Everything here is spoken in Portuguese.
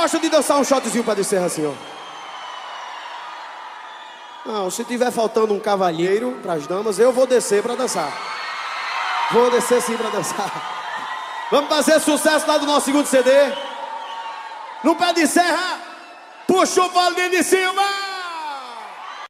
gostam de dançar um shotzinho pra descer assim, ó? Não, se tiver faltando um cavalheiro pras damas, eu vou descer pra dançar. Vou descer sim pra dançar. Vamos fazer sucesso lá do nosso segundo CD. No pé de serra, puxa o Valdinho de Silva!